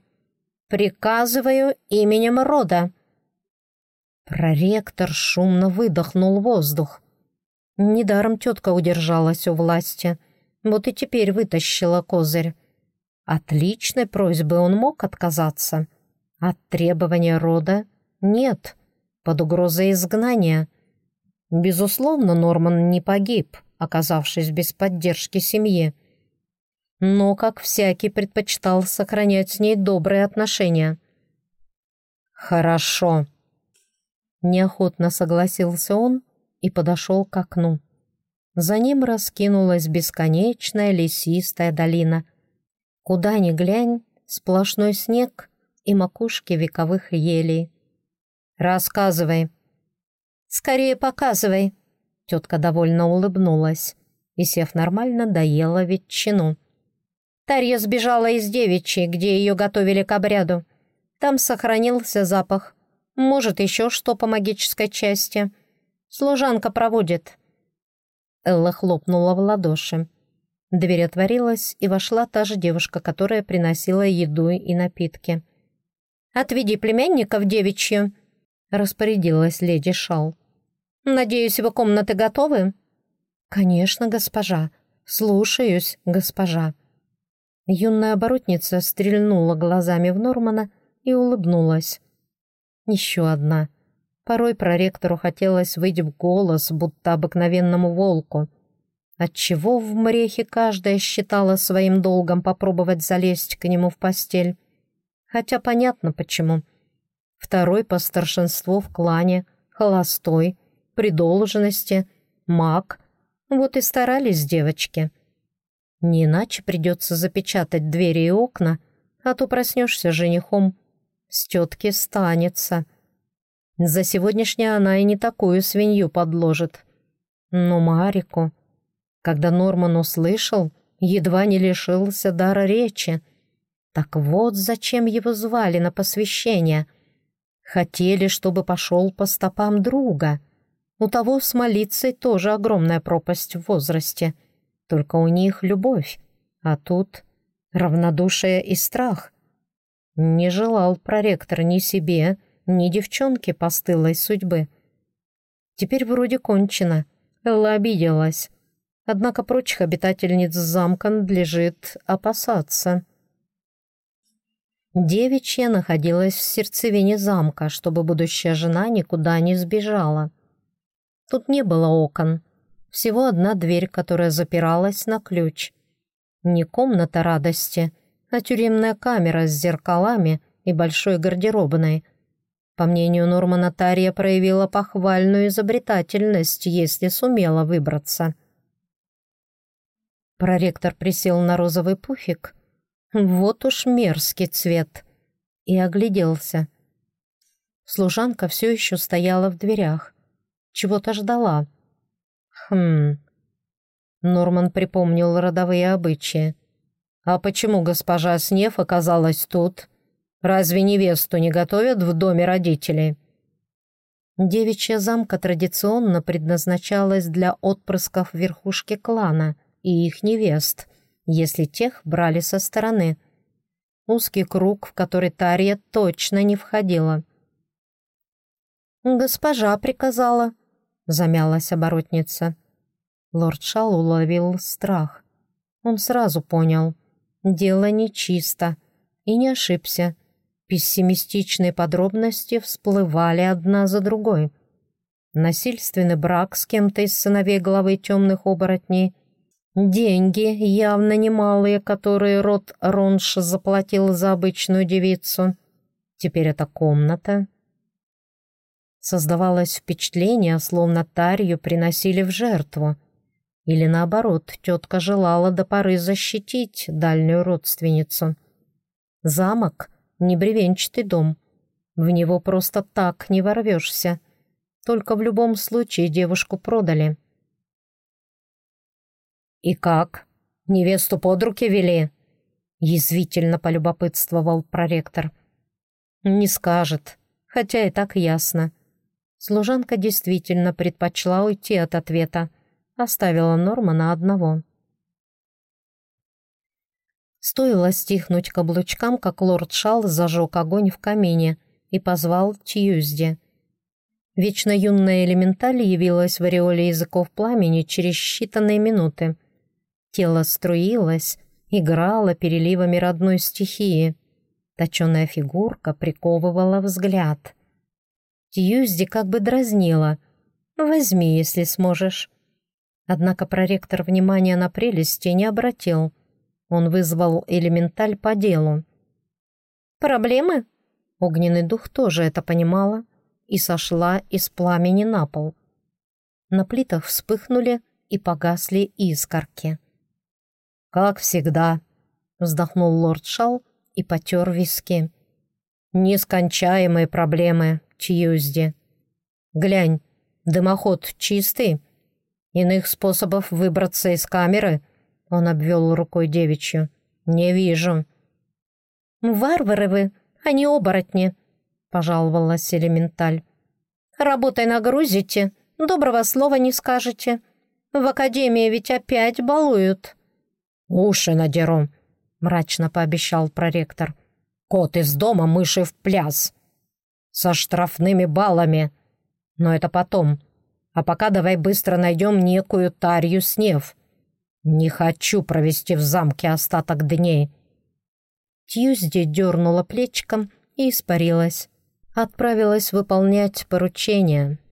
Приказываю именем рода». Проректор шумно выдохнул воздух. Недаром тетка удержалась у власти, вот и теперь вытащила козырь. От личной просьбы он мог отказаться — от требования рода нет, под угрозой изгнания. Безусловно, Норман не погиб, оказавшись без поддержки семьи. Но, как всякий, предпочитал сохранять с ней добрые отношения. «Хорошо», — неохотно согласился он и подошел к окну. За ним раскинулась бесконечная лесистая долина. Куда ни глянь, сплошной снег и макушки вековых елей. «Рассказывай». «Скорее показывай», — тетка довольно улыбнулась. и, сев нормально, доела ветчину. Тарья сбежала из девичьей, где ее готовили к обряду. Там сохранился запах. Может, еще что по магической части. Служанка проводит. Элла хлопнула в ладоши. Дверь отворилась, и вошла та же девушка, которая приносила еду и напитки. «Отведи племянника в девичью», — распорядилась леди Шал. «Надеюсь, его комнаты готовы?» «Конечно, госпожа. Слушаюсь, госпожа». Юная оборотница стрельнула глазами в Нормана и улыбнулась. Еще одна. Порой проректору хотелось выйти в голос, будто обыкновенному волку. Отчего в мрехе каждая считала своим долгом попробовать залезть к нему в постель? Хотя понятно почему. Второй по старшинству в клане, холостой, при должности, маг. Вот и старались девочки. Не иначе придется запечатать двери и окна, а то проснешься женихом. С тетки станется. За сегодняшнее она и не такую свинью подложит. Но Марику... Когда Норман услышал, едва не лишился дара речи. Так вот зачем его звали на посвящение. Хотели, чтобы пошел по стопам друга. У того с молицей тоже огромная пропасть в возрасте. Только у них любовь, а тут равнодушие и страх. Не желал проректор ни себе, ни девчонке постылой судьбы. Теперь вроде кончено. Элла обиделась. Однако прочих обитательниц замка надлежит опасаться. Девичья находилась в сердцевине замка, чтобы будущая жена никуда не сбежала. Тут не было окон, всего одна дверь, которая запиралась на ключ. Не комната радости, а тюремная камера с зеркалами и большой гардеробной. По мнению Нормана, Тария проявила похвальную изобретательность, если сумела выбраться. Проректор присел на розовый пуфик. Вот уж мерзкий цвет. И огляделся. Служанка все еще стояла в дверях. Чего-то ждала. Хм. Норман припомнил родовые обычаи. «А почему госпожа Снев оказалась тут? Разве невесту не готовят в доме родителей?» Девичья замка традиционно предназначалась для отпрысков верхушки клана — и их невест, если тех брали со стороны. Узкий круг, в который Тарья точно не входила. «Госпожа приказала», — замялась оборотница. Лорд Шал уловил страх. Он сразу понял. Дело нечисто. И не ошибся. Пессимистичные подробности всплывали одна за другой. Насильственный брак с кем-то из сыновей главы темных оборотней, Деньги, явно немалые, которые род Ронш заплатил за обычную девицу. Теперь это комната. Создавалось впечатление, словно Тарью приносили в жертву. Или наоборот, тетка желала до поры защитить дальнюю родственницу. Замок — не бревенчатый дом. В него просто так не ворвешься. Только в любом случае девушку продали. «И как? Невесту под руки вели?» Язвительно полюбопытствовал проректор. «Не скажет, хотя и так ясно». Служанка действительно предпочла уйти от ответа, оставила Нормана одного. Стоило стихнуть каблучкам, как лорд Шал зажег огонь в камине и позвал Тьюзди. Вечно юная элементаль явилась в ореоле языков пламени через считанные минуты — Тело струилось, играло переливами родной стихии. Точеная фигурка приковывала взгляд. Тьюзди как бы дразнила. «Возьми, если сможешь». Однако проректор внимания на прелести не обратил. Он вызвал элементаль по делу. «Проблемы?» Огненный дух тоже это понимала и сошла из пламени на пол. На плитах вспыхнули и погасли искорки. «Как всегда», — вздохнул лорд Шал и потер виски. «Нескончаемые проблемы, Тьюзди. Глянь, дымоход чистый?» Иных способов выбраться из камеры, он обвел рукой девичью, не вижу. «Варвары вы, а не оборотни», — пожаловалась элементаль. «Работой нагрузите, доброго слова не скажете. В академии ведь опять балуют». «Уши надеру», — мрачно пообещал проректор. «Кот из дома, мыши в пляс. Со штрафными баллами. Но это потом. А пока давай быстро найдем некую Тарью Снев. Не хочу провести в замке остаток дней». Тьюзди дернула плечиком и испарилась. Отправилась выполнять поручение —